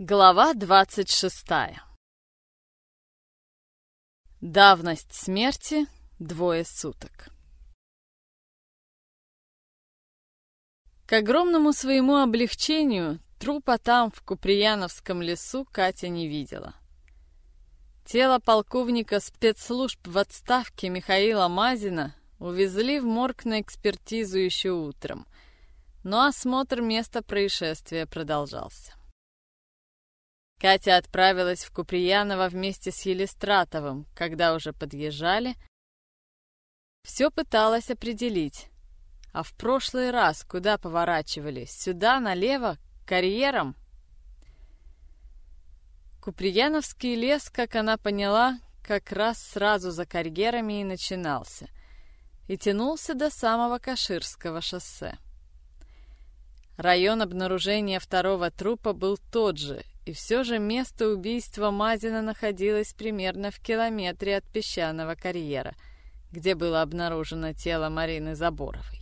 Глава 26. Давность смерти — двое суток. К огромному своему облегчению трупа там, в Куприяновском лесу, Катя не видела. Тело полковника спецслужб в отставке Михаила Мазина увезли в морг на экспертизу еще утром, но осмотр места происшествия продолжался. Катя отправилась в Куприяново вместе с Елистратовым, когда уже подъезжали. Все пыталась определить. А в прошлый раз куда поворачивали? Сюда, налево, карьером? Куприяновский лес, как она поняла, как раз сразу за карьерами и начинался. И тянулся до самого Каширского шоссе. Район обнаружения второго трупа был тот же, и все же место убийства Мазина находилось примерно в километре от песчаного карьера, где было обнаружено тело Марины Заборовой.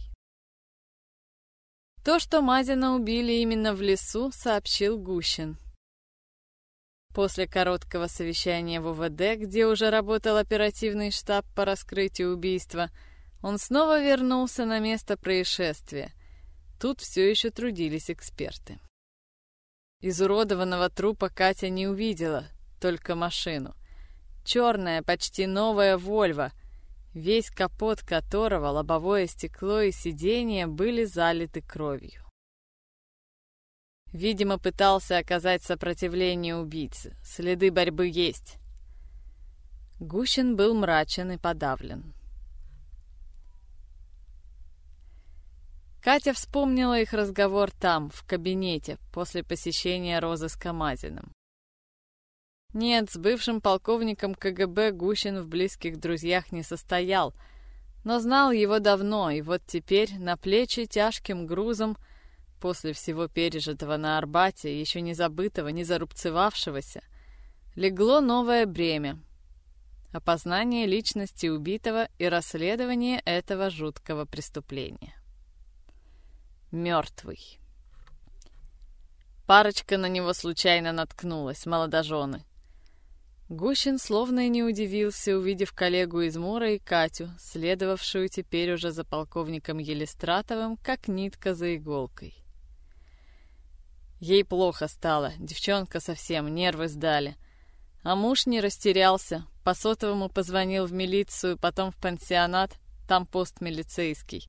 То, что Мазина убили именно в лесу, сообщил Гущин. После короткого совещания в УВД, где уже работал оперативный штаб по раскрытию убийства, он снова вернулся на место происшествия — Тут все еще трудились эксперты. Изуродованного трупа Катя не увидела, только машину. Черная, почти новая «Вольво», весь капот которого, лобовое стекло и сиденье были залиты кровью. Видимо, пытался оказать сопротивление убийце. Следы борьбы есть. Гущин был мрачен и подавлен. Катя вспомнила их разговор там, в кабинете, после посещения розыска Мазиным. Нет, с бывшим полковником КГБ Гущин в близких друзьях не состоял, но знал его давно, и вот теперь на плечи тяжким грузом, после всего пережитого на Арбате, еще не забытого, не зарубцевавшегося, легло новое бремя — опознание личности убитого и расследование этого жуткого преступления мертвый. Парочка на него случайно наткнулась, молодожены. Гущин словно и не удивился, увидев коллегу из Мура и Катю, следовавшую теперь уже за полковником Елистратовым, как нитка за иголкой. Ей плохо стало, девчонка совсем, нервы сдали. А муж не растерялся, по сотовому позвонил в милицию, потом в пансионат, там пост милицейский.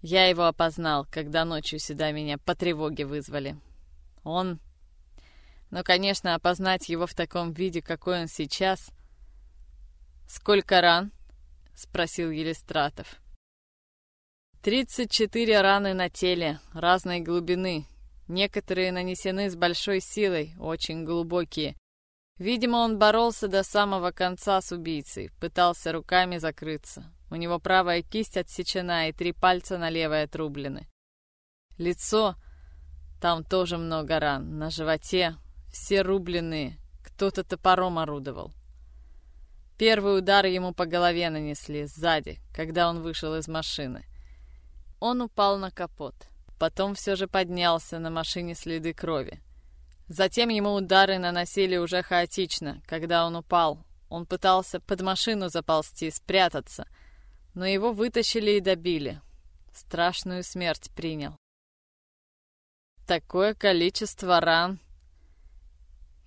Я его опознал, когда ночью сюда меня по тревоге вызвали. Он... Ну, конечно, опознать его в таком виде, какой он сейчас... «Сколько ран?» — спросил Елистратов. «Тридцать четыре раны на теле, разной глубины. Некоторые нанесены с большой силой, очень глубокие. Видимо, он боролся до самого конца с убийцей, пытался руками закрыться. У него правая кисть отсечена и три пальца на левой отрублены. Лицо... Там тоже много ран. На животе все рубленные. Кто-то топором орудовал. Первый удар ему по голове нанесли сзади, когда он вышел из машины. Он упал на капот. Потом все же поднялся, на машине следы крови. Затем ему удары наносили уже хаотично, когда он упал. Он пытался под машину заползти, спрятаться — но его вытащили и добили. Страшную смерть принял. Такое количество ран.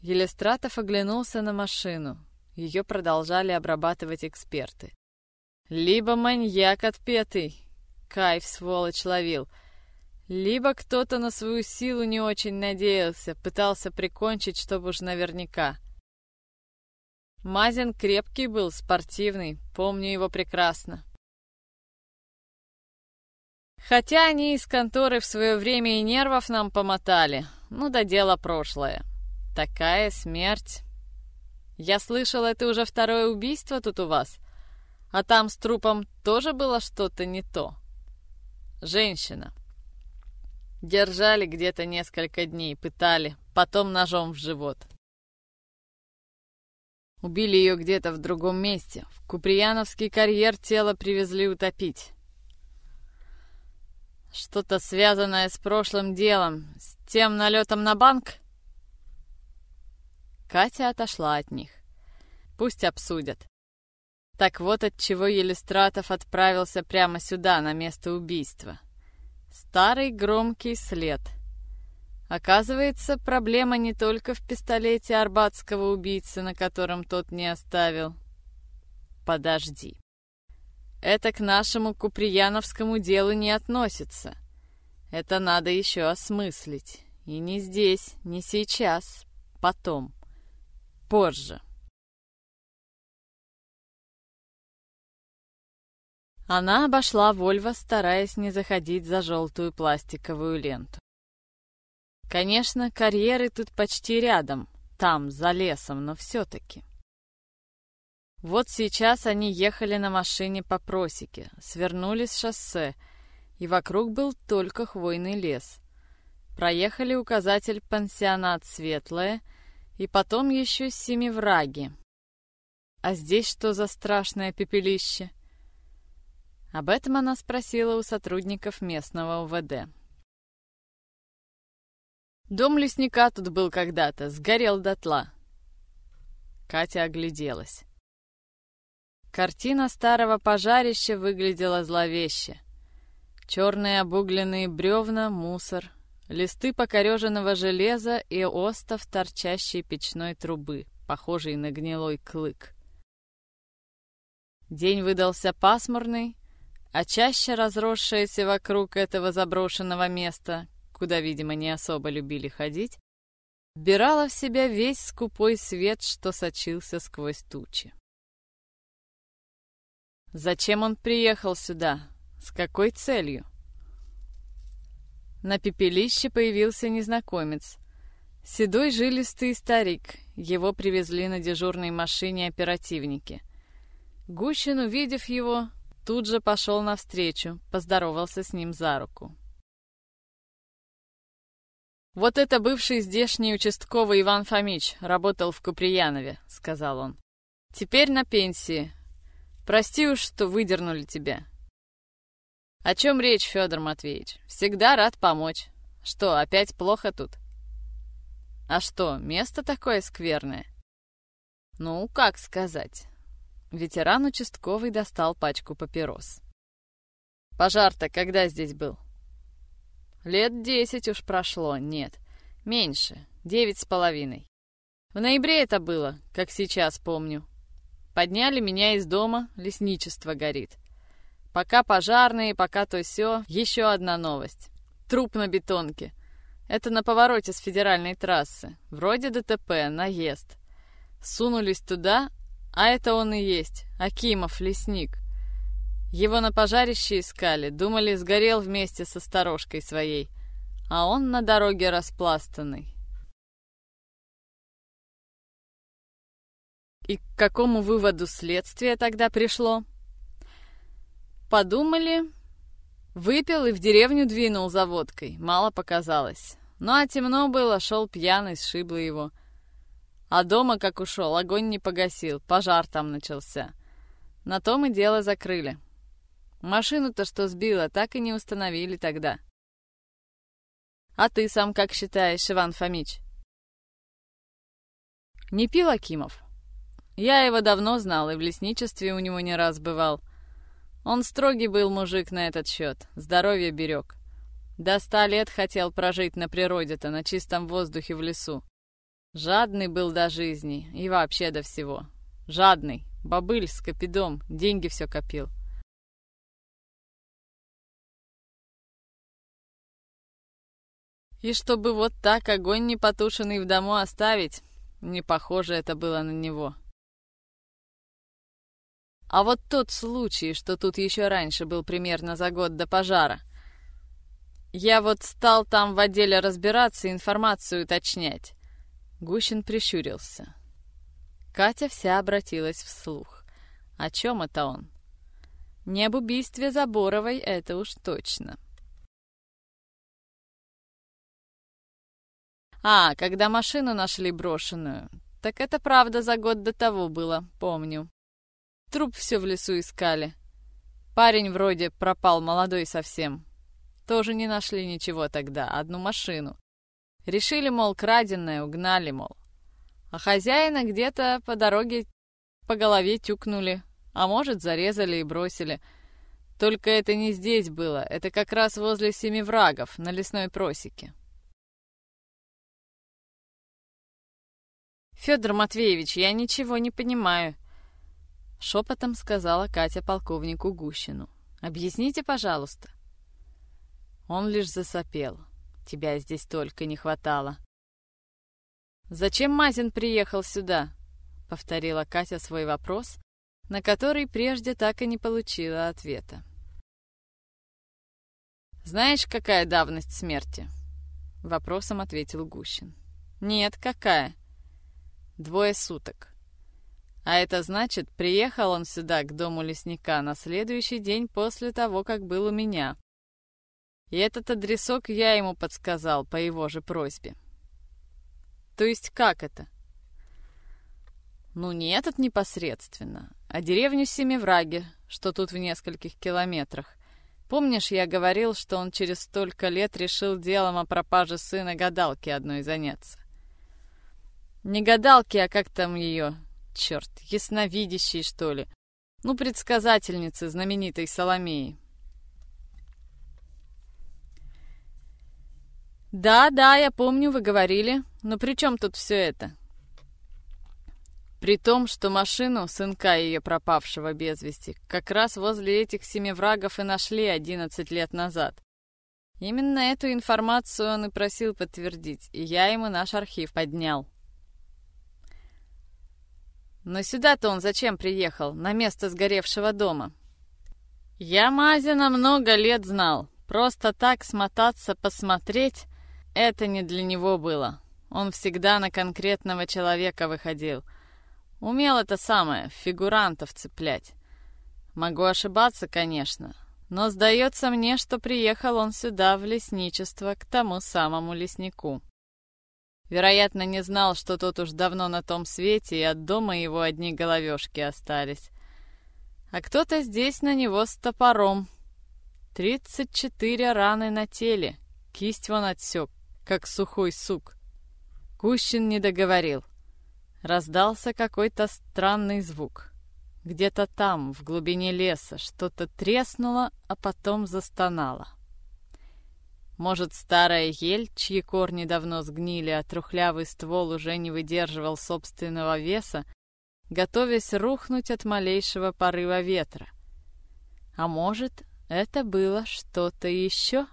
Елистратов оглянулся на машину. Ее продолжали обрабатывать эксперты. Либо маньяк отпетый, кайф сволочь ловил, либо кто-то на свою силу не очень надеялся, пытался прикончить, чтобы уж наверняка. Мазин крепкий был, спортивный, помню его прекрасно. Хотя они из конторы в свое время и нервов нам помотали. Ну да дело прошлое. Такая смерть. Я слышал, это уже второе убийство тут у вас. А там с трупом тоже было что-то не то. Женщина. Держали где-то несколько дней, пытали, потом ножом в живот. Убили ее где-то в другом месте. В Куприяновский карьер тело привезли утопить. Что-то связанное с прошлым делом, с тем налетом на банк? Катя отошла от них. Пусть обсудят. Так вот от чего Елистратов отправился прямо сюда, на место убийства. Старый громкий след. Оказывается, проблема не только в пистолете арбатского убийцы, на котором тот не оставил. Подожди. Это к нашему куприяновскому делу не относится. Это надо еще осмыслить. И не здесь, не сейчас, потом, позже. Она обошла Вольво, стараясь не заходить за желтую пластиковую ленту. Конечно, карьеры тут почти рядом, там, за лесом, но все-таки. Вот сейчас они ехали на машине по просеке, свернули с шоссе, и вокруг был только хвойный лес. Проехали указатель «Пансионат Светлое» и потом еще Семивраги. А здесь что за страшное пепелище? Об этом она спросила у сотрудников местного УВД. Дом лесника тут был когда-то, сгорел дотла. Катя огляделась. Картина старого пожарища выглядела зловеще. Черные обугленные бревна, мусор, листы покореженного железа и остов торчащей печной трубы, похожий на гнилой клык. День выдался пасмурный, а чаще разросшаяся вокруг этого заброшенного места, куда, видимо, не особо любили ходить, вбирала в себя весь скупой свет, что сочился сквозь тучи. Зачем он приехал сюда? С какой целью? На пепелище появился незнакомец. Седой жилистый старик. Его привезли на дежурной машине оперативники. Гущин, увидев его, Тут же пошел навстречу, поздоровался с ним за руку. «Вот это бывший здешний участковый Иван Фомич, работал в Куприянове», — сказал он. «Теперь на пенсии. Прости уж, что выдернули тебя». «О чем речь, Федор Матвеевич? Всегда рад помочь. Что, опять плохо тут?» «А что, место такое скверное?» «Ну, как сказать. Ветеран участковый достал пачку папирос. «Пожар-то когда здесь был?» «Лет десять уж прошло, нет. Меньше, девять с половиной. В ноябре это было, как сейчас помню. Подняли меня из дома, лесничество горит. Пока пожарные, пока то все. Еще одна новость. Труп на бетонке. Это на повороте с федеральной трассы. Вроде ДТП, наезд. Сунулись туда, а это он и есть, Акимов, лесник. Его на пожарище искали, думали, сгорел вместе со сторожкой своей, а он на дороге распластанный. И к какому выводу следствие тогда пришло? Подумали, выпил и в деревню двинул за водкой, мало показалось. Ну а темно было, шел пьяный, сшибло его. А дома, как ушел, огонь не погасил, пожар там начался. На том и дело закрыли. Машину-то, что сбила, так и не установили тогда. А ты сам как считаешь, Иван Фомич? Не пил Акимов. Я его давно знал и в лесничестве у него не раз бывал. Он строгий был мужик на этот счет, здоровье берег. До ста лет хотел прожить на природе-то, на чистом воздухе в лесу. Жадный был до жизни и вообще до всего. Жадный, бобыль с копидом, деньги все копил. И чтобы вот так огонь непотушенный в дому оставить, не похоже это было на него. А вот тот случай, что тут еще раньше был примерно за год до пожара. Я вот стал там в отделе разбираться информацию уточнять. Гущин прищурился. Катя вся обратилась вслух. О чем это он? Не об убийстве Заборовой, это уж точно. А, когда машину нашли брошенную. Так это правда за год до того было, помню. Труп все в лесу искали. Парень вроде пропал, молодой совсем. Тоже не нашли ничего тогда, одну машину. Решили, мол, краденое угнали, мол. А хозяина где-то по дороге по голове тюкнули, а может, зарезали и бросили. Только это не здесь было, это как раз возле Семи Врагов, на лесной просеке. Федор Матвеевич, я ничего не понимаю. Шепотом сказала Катя полковнику Гущину. Объясните, пожалуйста. Он лишь засопел. Тебя здесь только не хватало. «Зачем Мазин приехал сюда?» — повторила Катя свой вопрос, на который прежде так и не получила ответа. «Знаешь, какая давность смерти?» — вопросом ответил Гущин. «Нет, какая?» «Двое суток. А это значит, приехал он сюда, к дому лесника, на следующий день после того, как был у меня. И этот адресок я ему подсказал по его же просьбе. То есть как это? Ну, не этот непосредственно, а деревню Семивраги, что тут в нескольких километрах. Помнишь, я говорил, что он через столько лет решил делом о пропаже сына гадалки одной заняться? Не гадалки, а как там ее? Черт, ясновидящей, что ли? Ну, предсказательницы знаменитой Соломеи. «Да, да, я помню, вы говорили. Но при чем тут все это?» При том, что машину сынка ее пропавшего без вести как раз возле этих семи врагов и нашли 11 лет назад. Именно эту информацию он и просил подтвердить, и я ему наш архив поднял. Но сюда-то он зачем приехал, на место сгоревшего дома? Я Мазина много лет знал. Просто так смотаться, посмотреть это не для него было. Он всегда на конкретного человека выходил. Умел это самое, фигурантов цеплять. Могу ошибаться, конечно, но сдается мне, что приехал он сюда в лесничество к тому самому леснику. Вероятно, не знал, что тот уж давно на том свете, и от дома его одни головешки остались. А кто-то здесь на него с топором. Тридцать четыре раны на теле, кисть вон отсек, как сухой сук. Кущин не договорил. Раздался какой-то странный звук. Где-то там, в глубине леса, что-то треснуло, а потом застонало. Может, старая ель, чьи корни давно сгнили, а трухлявый ствол уже не выдерживал собственного веса, готовясь рухнуть от малейшего порыва ветра. А может, это было что-то еще?